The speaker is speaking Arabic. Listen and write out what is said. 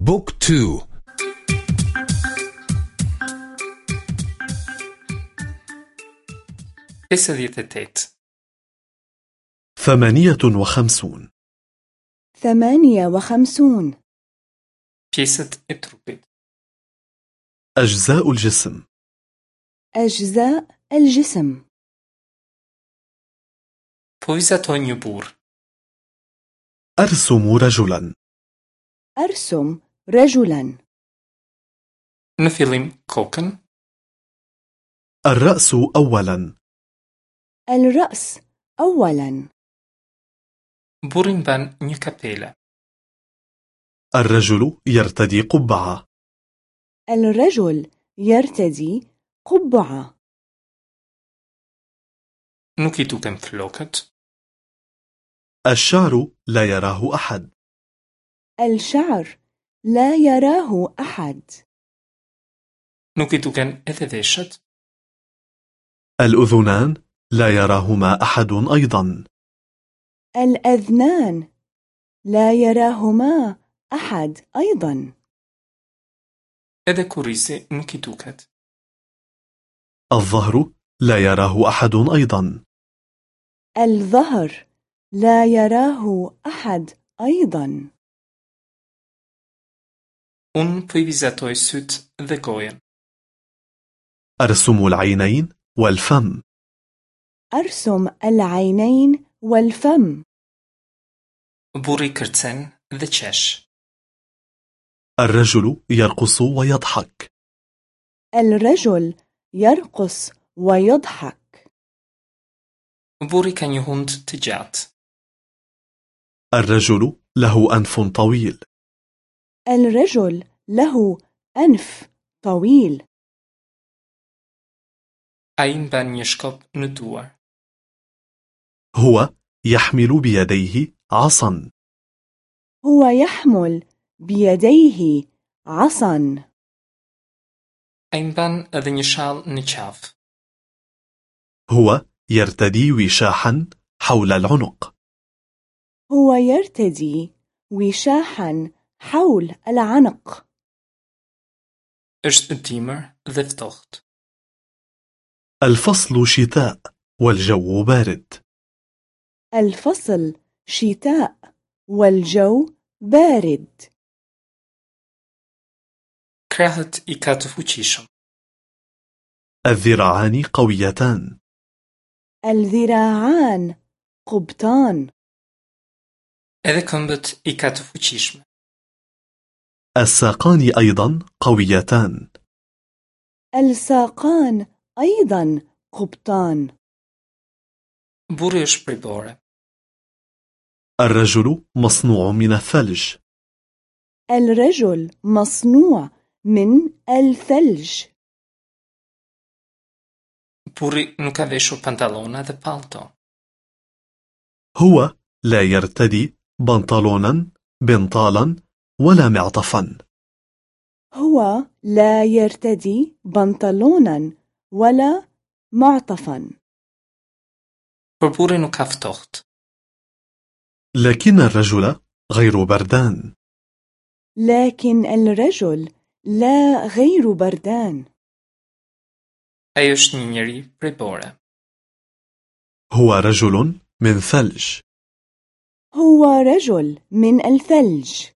بوك تو. تسعة ثمانية وخمسون. ثمانية وخمسون. e trupit. أجزاء الجسم. أجزاء الجسم. një burr. أرسم رجلا. أرسم رجلا. fillim kokën, الرأس أولا. الرأس أولا. mban një kapele. الرجل يرتدي قبعة. الرجل يرتدي قبعة. i duken flokët, الشعر لا يراه أحد. الشعر لا يراه أحد. edhe veshët, الأذنان لا يراهما أحد أيضا. الأذنان لا يراهما أحد أيضا. nuk i duket. الظهر لا يراه أحد أيضا. الظهر لا يراه أحد أيضا. Unë po i vizatoj sytë dhe gojën. أرسم العينين والفم أرسم العينين والفم Burri kërcen dhe qesh. الرجل يرقص ويضحك الرجل يرقص ويضحك Burri ka një hund të gjatë. الرجل له أنف طويل الرجل له أنف طويل një shkop në duar. هو يحمل بيديه عصا هو يحمل بيديه عصا një shall në qafë. هو يرتدي وشاحا حول العنق هو يرتدي وشاحا حول العنق dhe ftohtë. الفصل شتاء والجو بارد الفصل شتاء والجو بارد të fuqishëm. الذراعان قويتان الذراعان قبطان ka të fuqishme. الساقان أيضا قويتان الساقان أيضا قبطان Burri është prej bore. الرجل مصنوع من الثلج الرجل مصنوع من الثلج Burri nuk ka veshur pantallona dhe palto. هو لا يرتدي بنطلونا بنطالا ولا معطفا. هو لا يرتدي بنطلونا ولا معطفا. لكن الرجل غير بردان. لكن الرجل لا غير بردان. njeri prej bore. هو رجل من ثلج. هو رجل من الثلج.